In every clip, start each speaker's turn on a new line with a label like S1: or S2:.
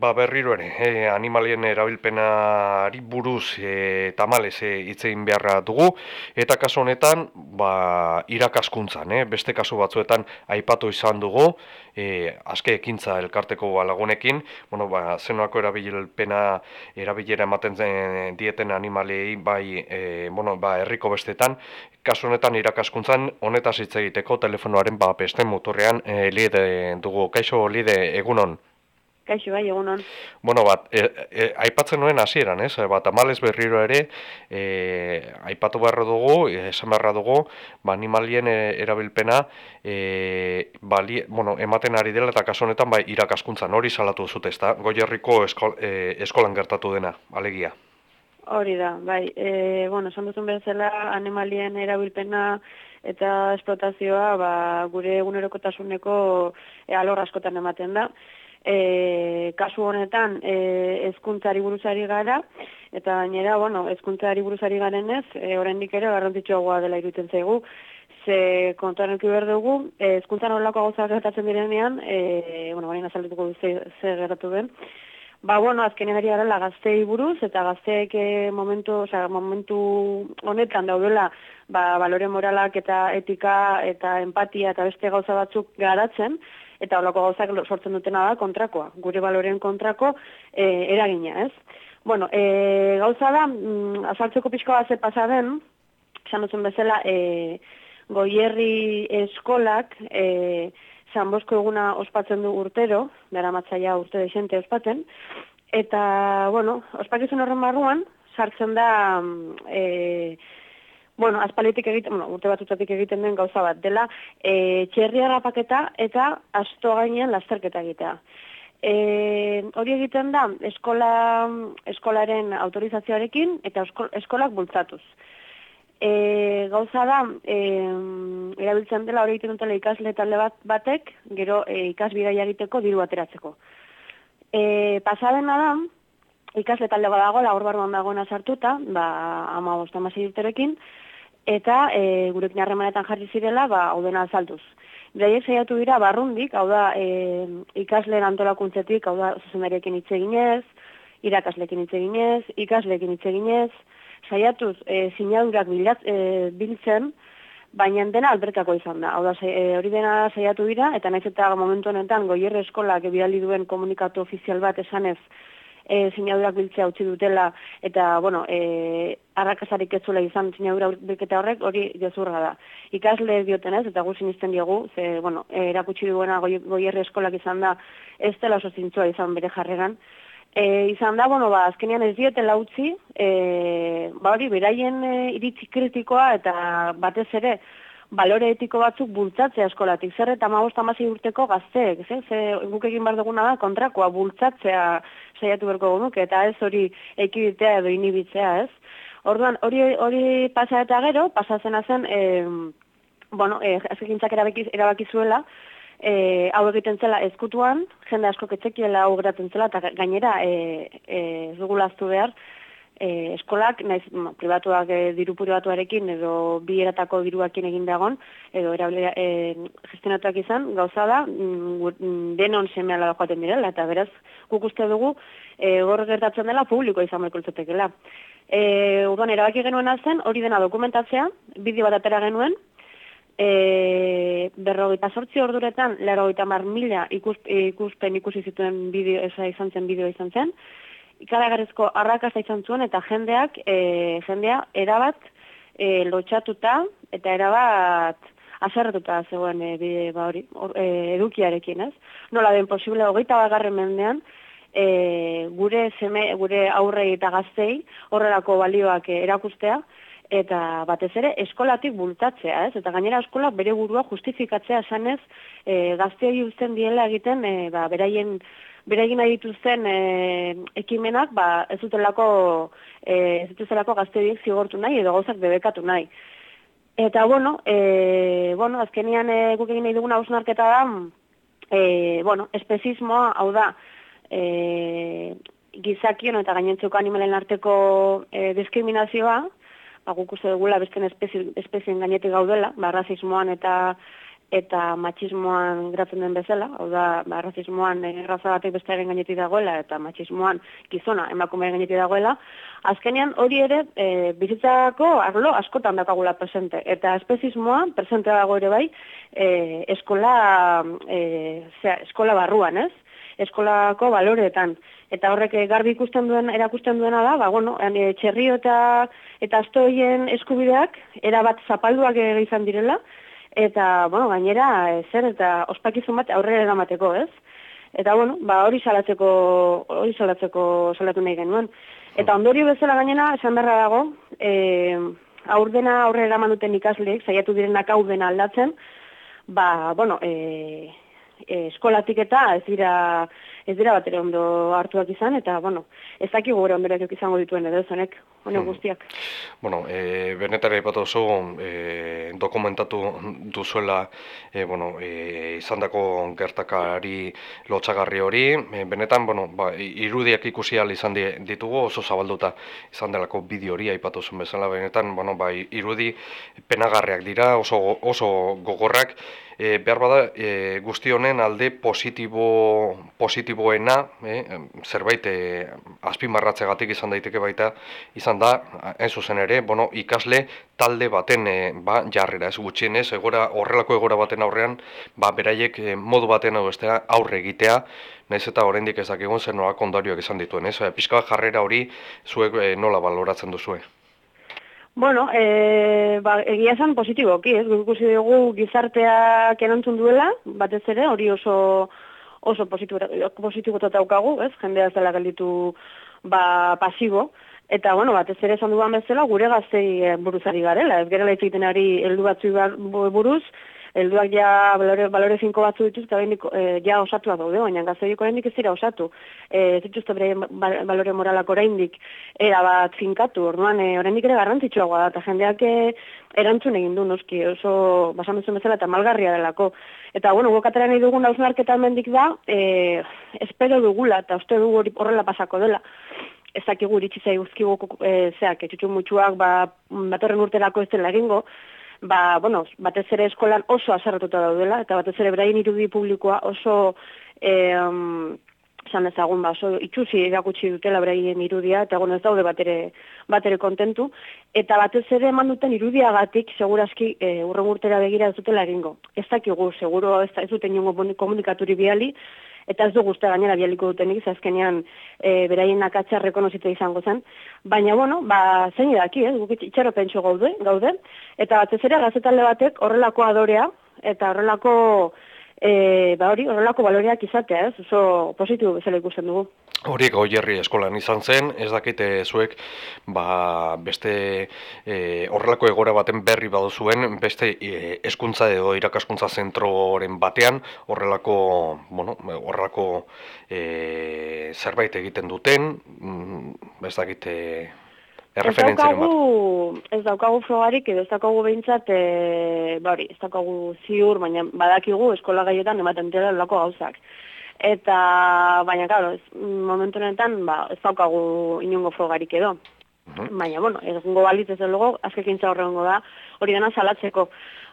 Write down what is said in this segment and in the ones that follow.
S1: ba berriro ere, e, animalien erabilpenari buruz e, tamales e, itzein beharra dugu, eta kasu honetan, ba, irakaskuntzan, e, beste kasu batzuetan aipatu izan dugu, e, azke ekintza elkarteko lagunekin, bueno, ba, zenoako erabilpena erabilera ematen zen dieten animalei, bai, e, bueno, ba, herriko bestetan, kasu honetan irakaskuntzan, honetaz hitz egiteko telefonoaren ba, beste muturrean e, lide dugu. Kaixo, lide, egunon?
S2: Kaixo, bai, egunon.
S1: Bueno, bat, e, e, aipatzen nuen hasieran, ez? Bat, amales berriro ere, e, aipatu beharra dugu, esan beharra dugu, ba, animalien e, erabilpena, e, bali, bueno, ematen ari dela eta kasu honetan, bai, irakaskuntzan hori salatu zute, ez da? Goierriko eskol, e, eskolan gertatu dena, alegia.
S2: Hori da, bai, e, bueno, esan duzun bezala, animalien erabilpena, eta esplotazioa ba, gure egunerokotasuneko e, alor askotan ematen da e, kasu honetan e, ezkuntzari buruzari gara, eta gainera, bueno, ezkuntzari buruzari garen ez, e, oraindik ere garrantzitsuagoa dela iruten zaigu, ze kontuan euki behar dugu, e, ezkuntzan horrelako gauza gertatzen direnean, e, bueno, baina azaldutuko ze, ze gertatu den, Ba, bueno, azkenean ari gara gaztei buruz, eta gazteek e, momentu, oza, momentu honetan daudela, ba, balore moralak eta etika eta empatia eta beste gauza batzuk garatzen, eta holako gauzak sortzen dutena da kontrakoa, gure baloren kontrako e, eragina, ez? Bueno, e, gauza da, mm, azaltzeko pixko bat pasa den, esan dutzen bezala, e, goierri eskolak, e, San Bosko eguna ospatzen du urtero, dara matzaia urte desente ospatzen, eta, bueno, ospakizun horren barruan, sartzen da, mm, e, bueno, aspalitik egiten, bueno, urte batutatik egiten den gauza bat, dela e, txerri harrapaketa eta asto gainean lasterketa egitea. E, hori egiten da eskola, eskolaren autorizazioarekin eta eskolak bultzatuz. E, gauza da, e, erabiltzen dela hori egiten dutela ikasle talde bat batek, gero e, ikasbidai egiteko diru ateratzeko. E, pasadena da, ikasle talde bat dago, lagur barruan dagoena sartuta, ba, ama bosta urterekin, eta e, gurekin harremanetan jarri zirela, ba, hau dena azaltuz. Beraiek saiatu dira barrundik, hau da, e, ikasleen antolakuntzetik, hau da, zuzendariekin hitz eginez, irakaslekin hitz eginez, ikaslekin hitz eginez, saiatuz e, sinadurak bilat, e, biltzen, baina dena alberkako izan da. Hau da, e, hori dena saiatu dira, eta naiz eta momentu honetan goierre eskolak bidali duen komunikatu ofizial bat esanez, e, sinadurak biltzea utzi dutela, eta, bueno, e, arrakasarik ez izan sinadura bilketa horrek, hori gezurra da. Ikasle dioten ez, eta guzin izten diogu, ze, bueno, erakutsi duena goi, goierri eskolak izan da, ez dela oso zintzua izan bere jarregan. E, izan da, bueno, ba, azkenean ez diotela utzi, e, ba hori, beraien e, iritzi kritikoa, eta batez ere, balore etiko batzuk bultzatzea eskolatik. Zer eta magoz tamasi urteko gazteek, ze, ze guk egin bar duguna da, kontrakoa bultzatzea saiatu berko nuke, eta ez hori ekibitea edo inibitzea, ez? Orduan, hori hori pasa eta gero, pasatzen zen, e, bueno, e, azkekintzak erabakizuela, e, hau egiten zela ezkutuan, jende asko ketzekiela hau geratzen zela, eta gainera e, e, zugulaztu behar, e, eskolak, naiz pribatuak e, diru pribatuarekin edo bi eratako diruakin egin dagon, edo erabile, e, gestionatuak izan, gauza da, mm, mm, denon semea ala joaten direla, eta beraz, guk uste dugu, e, gor gertatzen dela publiko izan behar kultzetekela. E, Uduan, erabaki genuen zen, hori dena dokumentatzea, bideo bat atera genuen, e, berrogeita sortzi orduretan, lero mar mila ikuspen ikusi zituen bideo, eza izan zen bideo izan zen, ikaragarrizko arrakasta izan zuen eta jendeak e, jendea erabat e, lotxatuta eta erabat azerretuta zegoen e, bide, ba hori, e, edukiarekin, ez? Nola den posible hogeita bagarren mendean e, gure seme, gure aurrei eta gaztei horrelako balioak erakustea eta batez ere eskolatik bultatzea, ez? Eta gainera eskola bere burua justifikatzea esanez e, gazteei uzten diela egiten e, ba, beraien beregin nahi dituzten e, ekimenak, ba, ez dutelako, e, ez dutelako gaztediek zigortu nahi, edo gauzak bebekatu nahi. Eta, bueno, e, bueno azkenian e, guk egin nahi duguna hausnarketa da, e, bueno, espezismoa, hau da, e, gizakion eta gainentzeko animalen arteko e, diskriminazioa, ba, guk uste dugula beste espezien gainetik gaudela, ba, rasismoan eta eta matxismoan gratzen den bezala, hau da, ba, razismoan erraza batek bestearen gainetik dagoela, eta matxismoan gizona emakumeen gainetik dagoela, azkenean hori ere e, bizitzako arlo askotan dakagula presente, eta espezismoa presente dago ere bai, e, eskola, e, zera, eskola barruan, ez? Eskolako baloreetan. Eta horrek garbi ikusten duen, erakusten duena da, ba, bueno, txerrio eta, eta astoien eskubideak, erabat zapalduak izan direla, eta, bueno, gainera, zer, eta ospakizun bat aurrera eramateko, ez? Eta, bueno, ba, hori salatzeko, hori salatzeko salatu nahi genuen. Eta ondorio bezala gainera, esan berra dago, e, aurdena aurrera eraman duten ikasleek, saiatu direnak aurdena aldatzen, ba, bueno, e, eskolatik eta ez dira ez dira bat ondo hartuak izan, eta, bueno, ez dakik gure ondoreak izango dituen edo zonek, honek hmm. guztiak.
S1: Bueno, e, benetara ipatu oso, e, dokumentatu duzuela, e, bueno, e, izan dako gertakari lotxagarri hori, e, benetan, bueno, ba, irudiak ikusi izan ditugu, oso zabalduta izan delako bideo hori aipatu zuen bezala, benetan, bueno, ba, irudi penagarriak dira, oso, oso gogorrak, e, behar bada e, guzti honen alde positibo, positiboena, e, zerbait e, azpimarratzegatik izan daiteke baita, izan da, hain zuzen ere, bueno, ikasle talde baten e, ba, jarrera, ez gutxienez, egora, horrelako egora baten aurrean, ba, beraiek e, modu baten hau aurre egitea, Naiz eta oraindik ez dakigun zer nolako ondorioak izan dituen, ez? Pizka jarrera hori zuek e, nola baloratzen duzue?
S2: Bueno, e, ba, egia esan positiboki, ez? Guk ikusi dugu gizarteak erantzun duela, batez ere, hori oso oso positibo daukagu, ez? Jendea ez dela gelditu ba, pasibo. Eta, bueno, batez ere esan duan bezala, gure gaztei buruzari garela. Ez gerela egiten ari heldu batzu buruz, helduak ja balore, balore finko batzu dituz, eta e, ja osatu daude, baina gazteiko oraindik ez dira osatu. E, ez dituzte bere balore moralak oraindik era bat finkatu, orduan e, oraindik ere garrantzitsuagoa da, eta jendeak e, erantzun egin du noski, oso basan bezala eta malgarria delako. Eta, bueno, gokatera nahi dugun hausnarketa mendik da, e, espero dugula, eta uste dugu horrela pasako dela ez dakigu iritsi zaiguzkigu e, zeak, etxutxu mutxuak, ba, batorren urterako ez dela egingo, ba, bueno, batez ere eskolan oso azarratuta daudela, eta batez ere beraien irudi publikoa oso, esan ezagun, ba, oso itxusi erakutsi dutela beraien irudia, eta bueno, ez daude batere, batere kontentu, eta batez ere eman duten irudiagatik, segurazki, e, urren urtera begira ez dutela egingo. Ez dakigu, seguro ez, ez duten jongo komunikaturi biali, eta ez du guzti gainera bialiko dutenik, azkenean e, beraien akatsa rekonozitu izango zen. Baina, bueno, ba, zein edaki, ez, guk itxero pentsu gaude, gaude, eta batez ere gazetalde batek horrelako adorea, eta horrelako, e, ba hori, horrelako baloreak izatea, ez, oso positibo bezala ikusten dugu.
S1: Horiek goierri eskolan izan zen, ez dakite zuek ba, beste e, horrelako egora baten berri baduzuen, beste e, eskuntza edo irakaskuntza zentroren batean horrelako, bueno, horrelako e, zerbait egiten duten, mm, ez dakite erreferentzien
S2: bat. Ez daukagu frogarik, edo ez daukagu behintzat, e, bari, ez daukagu ziur, baina badakigu eskola gaietan ematen dira lako gauzak eta baina claro, momentu honetan ba ez daukagu inongo frogarik edo. Baina bueno, egongo balitz ez dugu azkekintza horrengo da, hori dena salatzeko.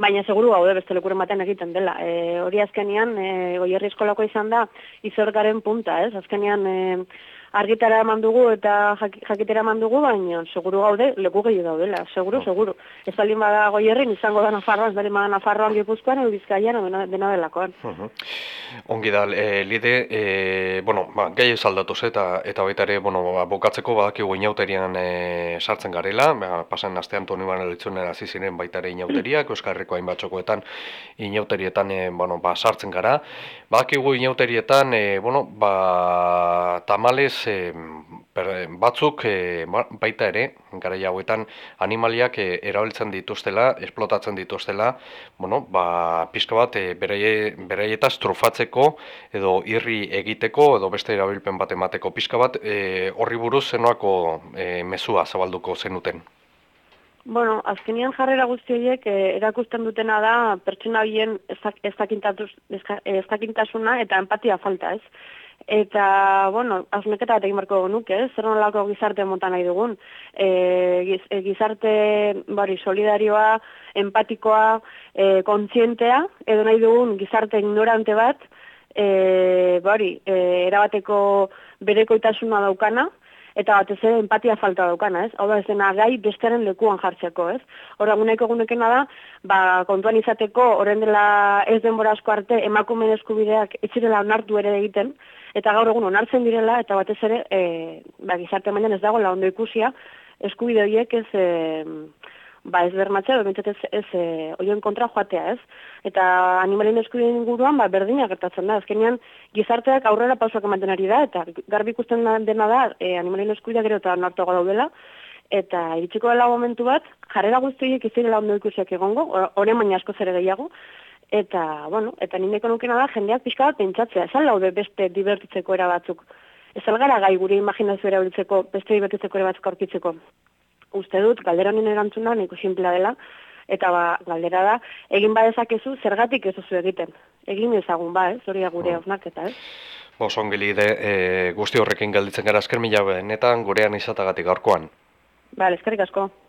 S2: Baina seguru gaude beste lekuren batean egiten dela. E, hori azkenian, e, goierri eskolako izan da, izorgaren punta, ez? Azkenian, e, argitara eman dugu eta jakitera eman dugu, baina seguru gaude leku gehiago daudela, seguru, oh. seguru. Ez baldin bada goierrin, izango da Nafarroa, ez baldin bada Nafarroan gipuzkoan, edo bizkaian, dena, dena delakoan.
S1: Ongi da, e, lide, e, bueno, ba, gai ez eta, eta baita ere, bueno, ba, bokatzeko badakigu inauterian e, sartzen garela, ba, pasan astean toni bana litzunera ziren baita ere inauteriak, Euskarriko hainbatxokoetan inauterietan e, bueno, ba, sartzen gara. Badakigu inauterietan, e, bueno, ba, tamales e, batzuk e, baita ere, gara hauetan animaliak e, erabiltzen dituztela, esplotatzen dituztela, bueno, ba, pizka bat e, beraietaz trufatzeko edo irri egiteko edo beste erabilpen bat emateko pizka bat e, horri buruz zenoako e, mezua zabalduko zenuten.
S2: Bueno, azkenian jarrera guzti horiek erakusten dutena da pertsona bien ez, ez, eta empatia falta, ez? Eta, bueno, hausneketa bat egin barko nuke, ez? zer nolako gizarte mota nahi dugun. E, e, gizarte bari, solidarioa, empatikoa, e, kontzientea, edo nahi dugun gizarte ignorante bat, e, bari, e, erabateko berekoitasuna daukana, eta batez ere empatia falta daukana, ez? Hau da, ez dena gai besteren lekuan jartzeko, ez? Hora, guneko gunekena da, ba, kontuan izateko, orain dela ez denbora asko arte, emakumeen eskubideak etzirela onartu ere egiten, eta gaur egun onartzen direla, eta batez ere, e, ba, gizarte mailan ez dago, la ondo ikusia, eskubide horiek ez... E, ba ez bermatzea, edo ez, ez e, oioen kontra joatea, ez? Eta animalien eskubideen inguruan, ba, berdina gertatzen da. Azkenean, gizarteak aurrera pausak ematen ari da, eta garbi ikusten dena da, e, animalien eskubidea gero eta nartuago daudela, eta iritsiko dela momentu bat, jarrera guztiak izirela ondo ikusiak egongo, horren baina asko zere gehiago, eta, bueno, eta nindeko nukena da, jendeak pixka bat pentsatzea, esan laude beste divertitzeko era batzuk. Ez algara gai gure imaginazio erabiltzeko, beste divertitzeko era batzuk aurkitzeko uste dut, galdera nien erantzuna niko simplea dela, eta ba, galdera da, egin badezakezu, zergatik ez duzu egiten. Egin ezagun ba, ez, hori gure mm. hausnaketa, ez?
S1: Bos, ongeli, de, e, guzti horrekin galditzen gara esker mila benetan gurean izatagatik gaurkoan.
S2: Ba, eskerrik asko.